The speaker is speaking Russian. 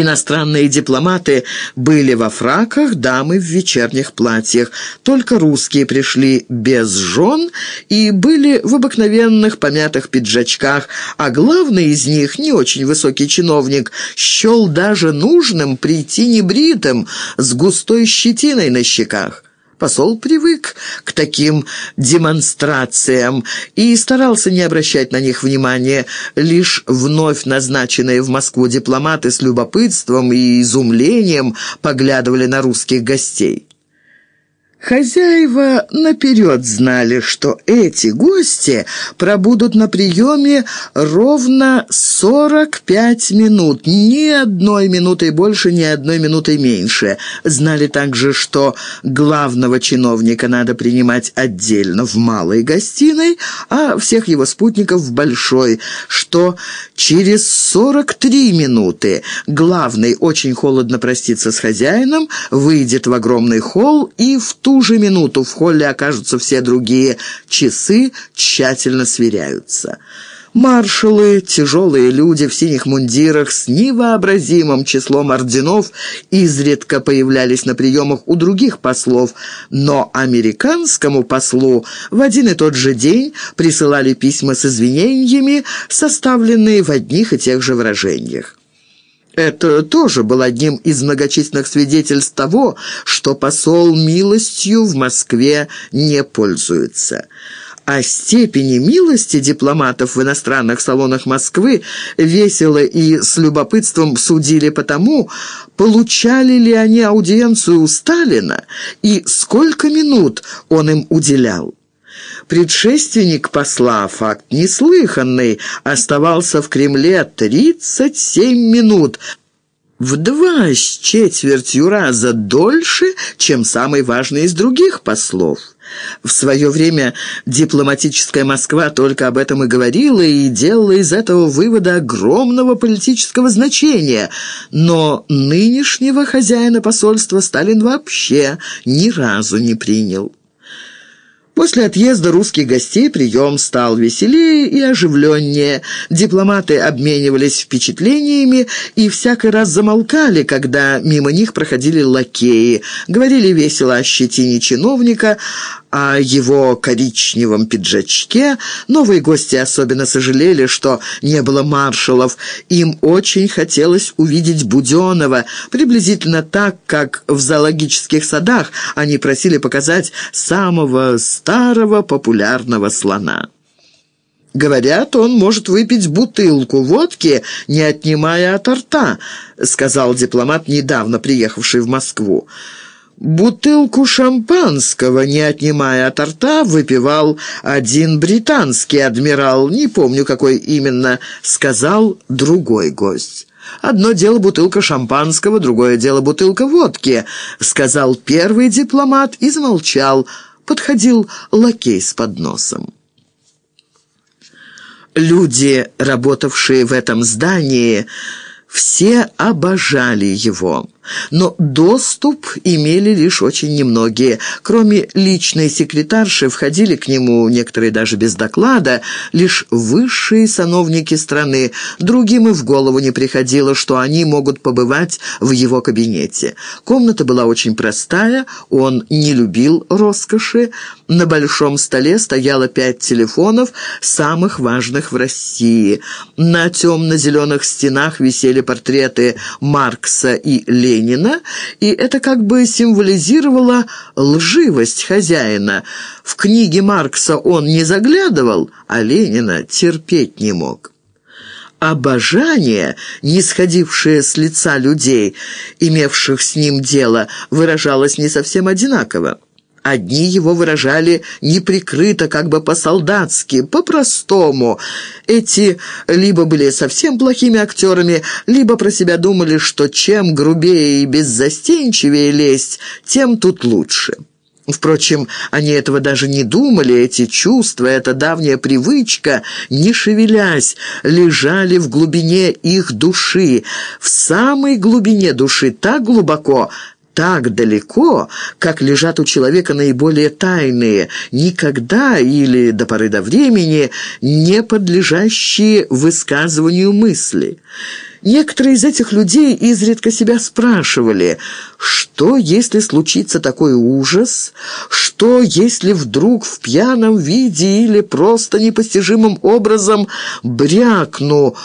Иностранные дипломаты были во фраках, дамы в вечерних платьях. Только русские пришли без жен и были в обыкновенных помятых пиджачках, а главный из них, не очень высокий чиновник, счел даже нужным прийти небритым, с густой щетиной на щеках. Посол привык к таким демонстрациям и старался не обращать на них внимания. Лишь вновь назначенные в Москву дипломаты с любопытством и изумлением поглядывали на русских гостей. Хозяева наперед знали, что эти гости пробудут на приеме ровно 45 минут, ни одной минутой больше, ни одной минутой меньше. Знали также, что главного чиновника надо принимать отдельно в малой гостиной, а всех его спутников в большой, что через 43 минуты главный очень холодно простится с хозяином, выйдет в огромный холл и в ту же минуту в холле окажутся все другие. Часы тщательно сверяются. Маршалы, тяжелые люди в синих мундирах с невообразимым числом орденов изредка появлялись на приемах у других послов, но американскому послу в один и тот же день присылали письма с извинениями, составленные в одних и тех же выражениях. Это тоже был одним из многочисленных свидетельств того, что посол милостью в Москве не пользуется. О степени милости дипломатов в иностранных салонах Москвы весело и с любопытством судили потому, получали ли они аудиенцию у Сталина и сколько минут он им уделял. Предшественник посла, факт неслыханный, оставался в Кремле 37 минут, в два с четвертью раза дольше, чем самый важный из других послов. В свое время дипломатическая Москва только об этом и говорила, и делала из этого вывода огромного политического значения. Но нынешнего хозяина посольства Сталин вообще ни разу не принял. После отъезда русских гостей прием стал веселее и оживленнее. Дипломаты обменивались впечатлениями и всякий раз замолкали, когда мимо них проходили лакеи. Говорили весело о щетине чиновника, о его коричневом пиджачке. Новые гости особенно сожалели, что не было маршалов. Им очень хотелось увидеть Буденова, приблизительно так, как в зоологических садах они просили показать самого старого популярного слона. «Говорят, он может выпить бутылку водки, не отнимая от рта», сказал дипломат, недавно приехавший в Москву. Бутылку шампанского, не отнимая от рта, выпивал один британский адмирал, не помню, какой именно, сказал другой гость. «Одно дело бутылка шампанского, другое дело бутылка водки», сказал первый дипломат и замолчал. Подходил лакей с подносом. Люди, работавшие в этом здании, все обожали его. Но доступ имели лишь очень немногие. Кроме личной секретарши входили к нему, некоторые даже без доклада, лишь высшие сановники страны. Другим и в голову не приходило, что они могут побывать в его кабинете. Комната была очень простая, он не любил роскоши. На большом столе стояло пять телефонов, самых важных в России. На темно-зеленых стенах висели портреты Маркса и Ленина, Ленина, и это как бы символизировало лживость хозяина. В книге Маркса он не заглядывал, а Ленина терпеть не мог. Обожание, не сходившее с лица людей, имевших с ним дело, выражалось не совсем одинаково. Одни его выражали неприкрыто, как бы по-солдатски, по-простому. Эти либо были совсем плохими актерами, либо про себя думали, что чем грубее и беззастенчивее лезть, тем тут лучше. Впрочем, они этого даже не думали, эти чувства, эта давняя привычка, не шевелясь, лежали в глубине их души, в самой глубине души, так глубоко, так далеко, как лежат у человека наиболее тайные, никогда или до поры до времени не подлежащие высказыванию мысли. Некоторые из этих людей изредка себя спрашивали, что, если случится такой ужас, что, если вдруг в пьяном виде или просто непостижимым образом брякну